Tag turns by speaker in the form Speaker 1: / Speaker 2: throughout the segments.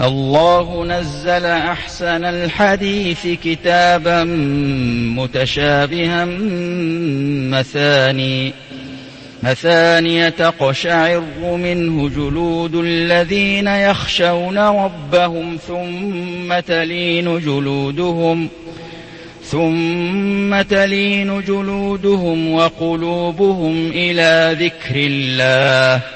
Speaker 1: الله نزل أحسن الحديث كتابا متشابها مثاني مثاني تقشعر منه جلود الذين يخشون ربهم ثم تلين جلودهم ثم تلين جلودهم وقلوبهم إلى ذكر الله.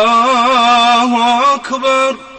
Speaker 2: الله أكبر